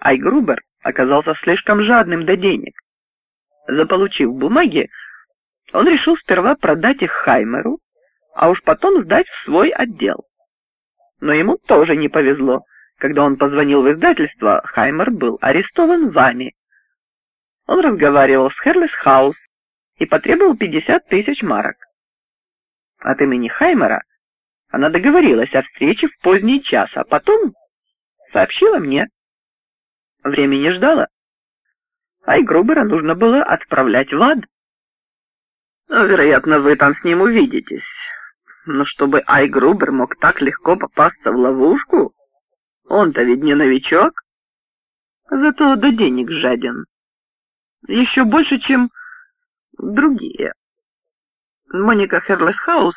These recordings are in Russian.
Айгрубер оказался слишком жадным до денег. Заполучив бумаги, он решил сперва продать их Хаймеру, а уж потом сдать в свой отдел. Но ему тоже не повезло. Когда он позвонил в издательство, Хаймер был арестован вами. Он разговаривал с Херлис Хаус и потребовал 50 тысяч марок. От имени Хаймера она договорилась о встрече в поздний час, а потом сообщила мне. Времени ждала. А и Грубера нужно было отправлять в ад. Ну, вероятно, вы там с ним увидитесь. Но чтобы Ай Грубер мог так легко попасться в ловушку, он-то ведь не новичок. Зато до денег жаден. Еще больше, чем другие. Моника Херлесхаус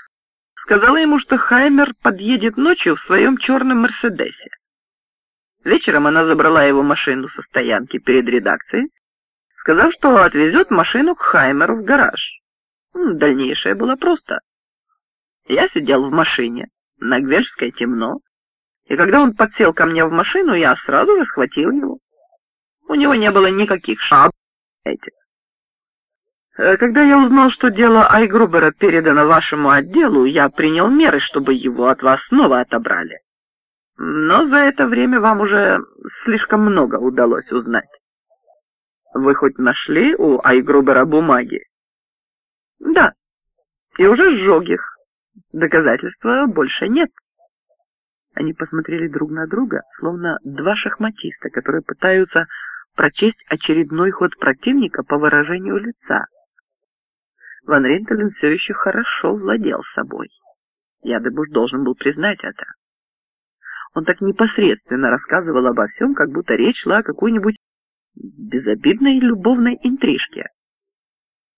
сказала ему, что Хаймер подъедет ночью в своем черном Мерседесе. Вечером она забрала его машину со стоянки перед редакцией, сказав, что отвезет машину к Хаймеру в гараж. Дальнейшее было просто. Я сидел в машине, на Гвельской темно, и когда он подсел ко мне в машину, я сразу же схватил его. У него не было никаких шаб этих. Когда я узнал, что дело Айгрубера передано вашему отделу, я принял меры, чтобы его от вас снова отобрали. Но за это время вам уже слишком много удалось узнать. Вы хоть нашли у Айгрубера бумаги? Да, и уже сжег их. Доказательства больше нет. Они посмотрели друг на друга, словно два шахматиста, которые пытаются прочесть очередной ход противника по выражению лица. Ван Ринтелен все еще хорошо владел собой. Ядыбуш должен был признать это. Он так непосредственно рассказывал обо всем, как будто речь шла о какой-нибудь безобидной любовной интрижке.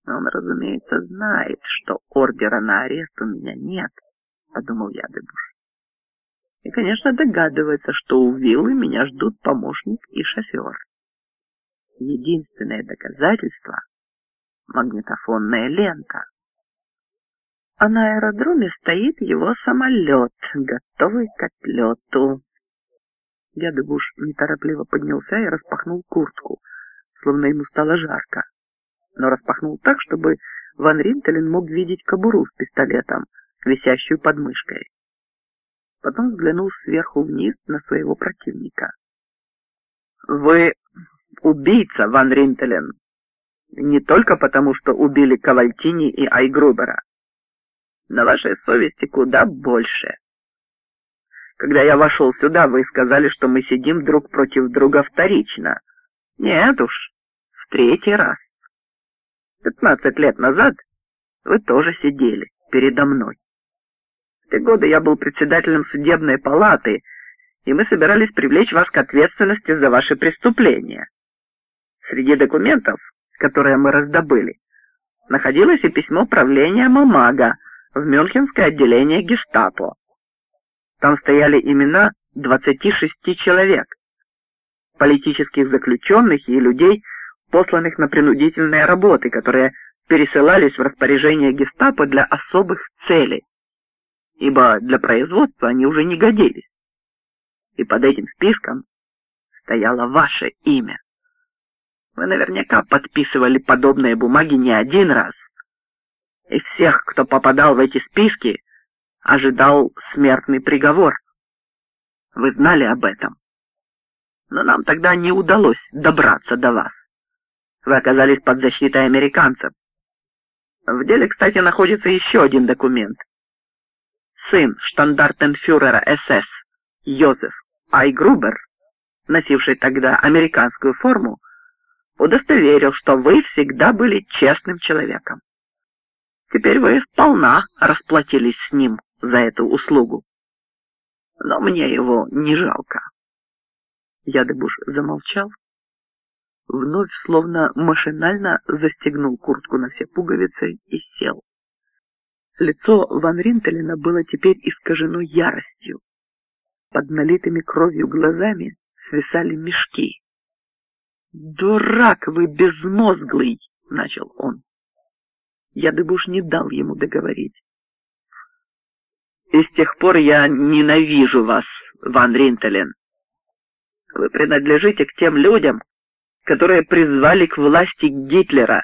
Он, разумеется, знает, что ордера на арест у меня нет, подумал Ядыбуш. И, конечно, догадывается, что у виллы меня ждут помощник и шофер. Единственное доказательство — магнитофонная лента. А на аэродроме стоит его самолет, готовый к отлету. Дядя Буш неторопливо поднялся и распахнул куртку, словно ему стало жарко. Но распахнул так, чтобы Ван Ринтелен мог видеть кобуру с пистолетом, висящую под мышкой. Потом взглянул сверху вниз на своего противника. «Вы убийца, Ван Ринтелен. Не только потому, что убили Кавальтини и Айгрубера. На вашей совести куда больше. Когда я вошел сюда, вы сказали, что мы сидим друг против друга вторично. Нет уж, в третий раз. Пятнадцать лет назад вы тоже сидели передо мной. В те годы я был председателем судебной палаты, и мы собирались привлечь вас к ответственности за ваши преступления. Среди документов, которые мы раздобыли, находилось и письмо правления Мамага в Мюнхенское отделение гестапо. Там стояли имена 26 человек, политических заключенных и людей, посланных на принудительные работы, которые пересылались в распоряжение гестапо для особых целей, ибо для производства они уже не годились. И под этим списком стояло ваше имя. Вы наверняка подписывали подобные бумаги не один раз. И всех, кто попадал в эти списки, ожидал смертный приговор. Вы знали об этом. Но нам тогда не удалось добраться до вас. Вы оказались под защитой американцев. В деле, кстати, находится еще один документ. Сын штандартенфюрера СС Йозеф Айгрубер, носивший тогда американскую форму, удостоверил, что вы всегда были честным человеком. Теперь вы сполна расплатились с ним за эту услугу. Но мне его не жалко. Ядыбуш замолчал, вновь словно машинально застегнул куртку на все пуговицы и сел. Лицо Ван Ринтелена было теперь искажено яростью. Под налитыми кровью глазами свисали мешки. «Дурак вы безмозглый!» — начал он. Я Дыбуш не дал ему договорить. «И с тех пор я ненавижу вас, Ван Ринтелен. Вы принадлежите к тем людям, которые призвали к власти Гитлера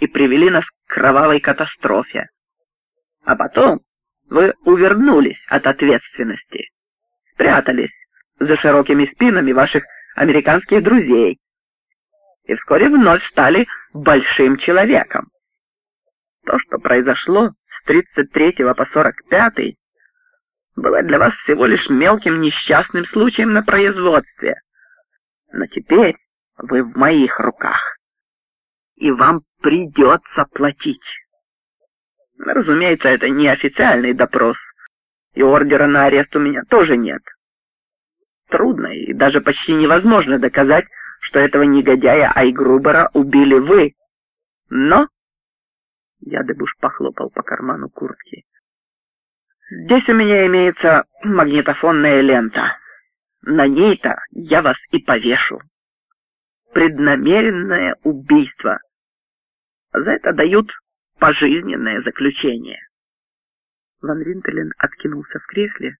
и привели нас к кровавой катастрофе. А потом вы увернулись от ответственности, спрятались за широкими спинами ваших американских друзей и вскоре вновь стали большим человеком. То, что произошло с 33 по 45 было для вас всего лишь мелким несчастным случаем на производстве. Но теперь вы в моих руках, и вам придется платить. Разумеется, это не официальный допрос, и ордера на арест у меня тоже нет. Трудно и даже почти невозможно доказать, что этого негодяя Айгрубера убили вы. Но... Ядыбуш похлопал по карману куртки. Здесь у меня имеется магнитофонная лента. На ней-то я вас и повешу. Преднамеренное убийство. За это дают пожизненное заключение. Ван Ринтелен откинулся в кресле,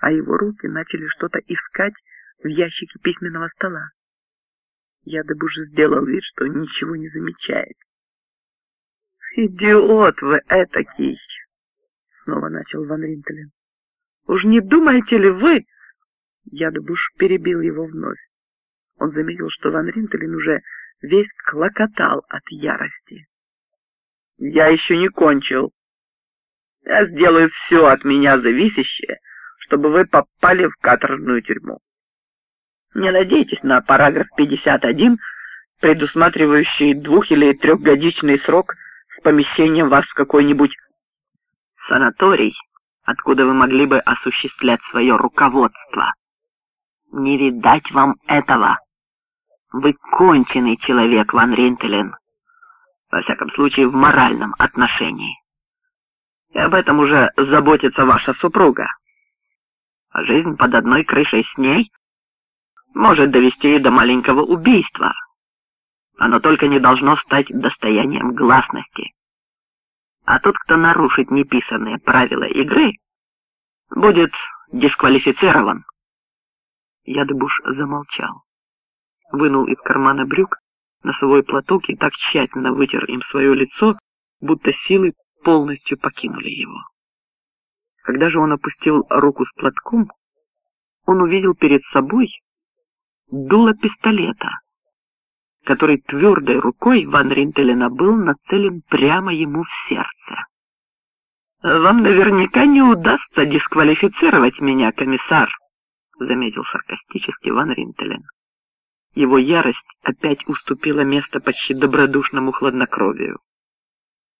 а его руки начали что-то искать в ящике письменного стола. Я бы уже сделал вид, что ничего не замечает. «Идиот вы этакий!» — снова начал Ван Ринтелен. «Уж не думаете ли вы...» Ядобуш перебил его вновь. Он заметил, что Ван Ринтелен уже весь клокотал от ярости. «Я еще не кончил. Я сделаю все от меня зависящее, чтобы вы попали в каторжную тюрьму. Не надейтесь на параграф 51, предусматривающий двух- или трехгодичный срок помещением вас в какой-нибудь санаторий, откуда вы могли бы осуществлять свое руководство. Не видать вам этого. Вы конченый человек, Ван Ринтелен. Во всяком случае, в моральном отношении. И об этом уже заботится ваша супруга. А жизнь под одной крышей с ней может довести до маленького убийства. Оно только не должно стать достоянием гласности. А тот, кто нарушит неписанные правила игры, будет дисквалифицирован. Ядыбуш замолчал, вынул из кармана брюк носовой платок и так тщательно вытер им свое лицо, будто силы полностью покинули его. Когда же он опустил руку с платком, он увидел перед собой дуло пистолета, который твердой рукой Ван Ринтелена был нацелен прямо ему в сердце. «Вам наверняка не удастся дисквалифицировать меня, комиссар», заметил саркастически Ван Ринтелен. Его ярость опять уступила место почти добродушному хладнокровию.